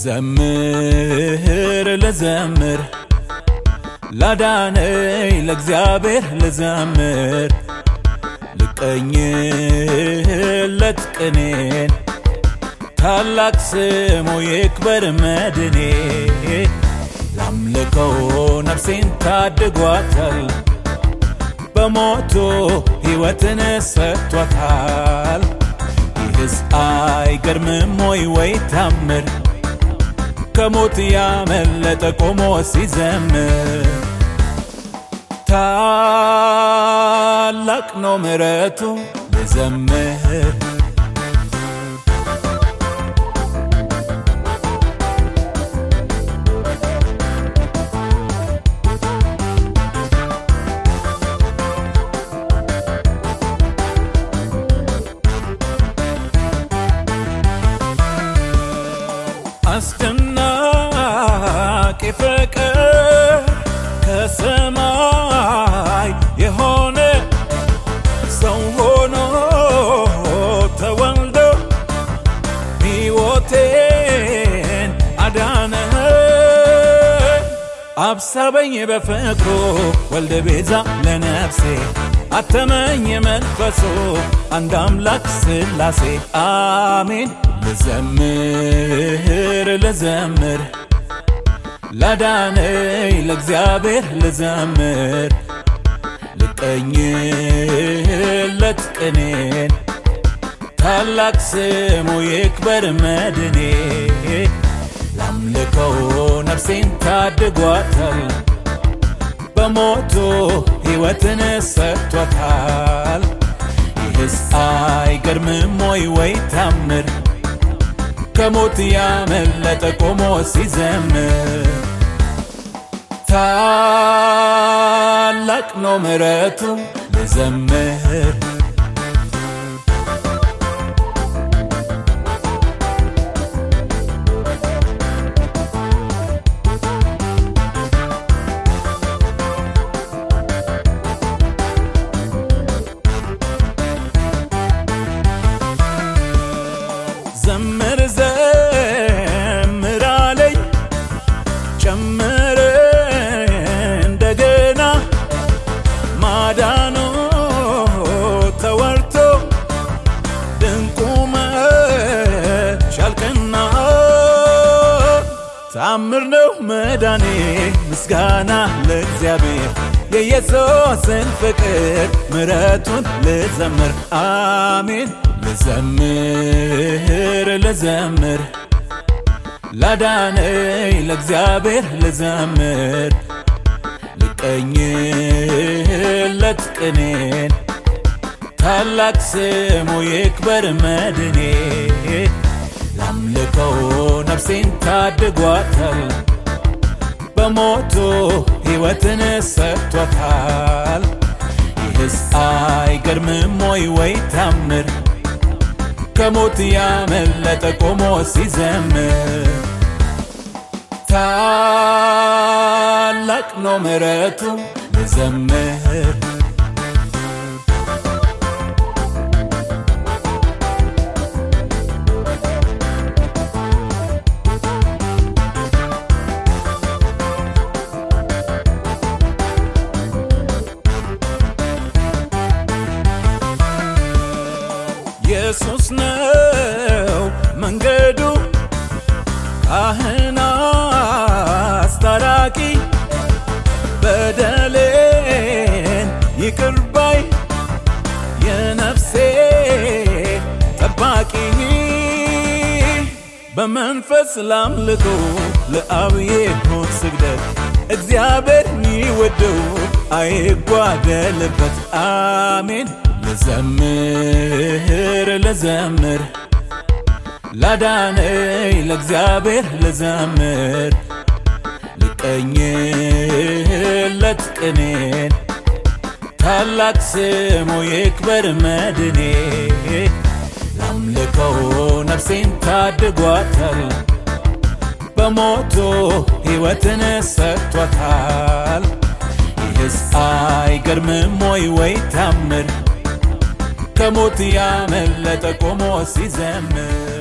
ልዘምር ልዘምር ላዳነኝ ለእግዚአብሔር ልዘምር ልቀኝለት ቅኔን ታላቅ ስሙ ይክበር መድኔ ላምልከው ነፍሴን ታድጓታል በሞቱ ሕይወትን ሰጥቷታል። ይህስ አይገርምም ወይ ወይ ታምር ከሞት ያመለጠ ቆሞ ሲዘምር ታላቅ ነው ምሕረቱ ልዘምር አስደናቂ ፍቅር ከሰማይ የሆነ ሰው ሆኖ ተወልዶ ሕይወቴን አዳነ። አብሳበኝ በፍቅሩ ወልደ ቤዛ ለነፍሴ አተመኝ መንፈሱ አንድ አምላክ ስላሴ አሜን። ልዘምር ልዘምር ላዳነኝ ለእግዚአብሔር ልዘምር ልቀኝለት ቅኔን ታላቅ ስሙ ይክበር መድኔ። ላምልከው ነፍሴን ታድጓታል በሞቱ ሕይወትን ሰጥቷታል። ይህስ አይገርምም ወይ ወይ ታምር ከሞት ያመለጠ ቆሞ ሲዘምር ታላቅ ነው ምሕረቱ ልዘምር ታምር ነው መዳኔ ምስጋና ለእግዚአብሔር። የኢየሱስን ፍቅር ምረቱን ልዘምር አሜን። ልዘምር ልዘምር። ላዳነኝ ለእግዚአብሔር ልዘምር። ልቀኝለት ቅኔን ታላቅ ስሙ ይክበር መድኔ ላምልከው ነፍሴን ታድጓታል። በሞቱ ሕይወትን ሰጥቷታል። ይህስ አይገርምም ወይ? ወይ ታምር! ከሞት ያመለጠ ቆሞ ሲዘምር! ታላቅ ነው ምሕረቱ! ልዘምር ኢየሱስ ነው መንገዱ። ካህን አስታራቂ በደሌን ይቅር ባይ የነፍሴ ጠባቂ። በመንፈስ ላምልኮ ለአብ ይሁን ስግደት። እግዚአብሔር ይወደው አይጓደልበት። አሜን። ልዘምር ልዘምር ላዳነኝ ለእግዚአብሔር ልዘምር ልቀኝለት ቅኔን ታላቅ ስሙ ይክበር መድኔ ላምልከው ነፍሴን ታድጓታል በሞቱ ሕይወትን ሰጥቷታል። ይህስ አይገርምም ወይ ወይ ታምር ከሞት ያመለጠ ቆሞ ሲዘምር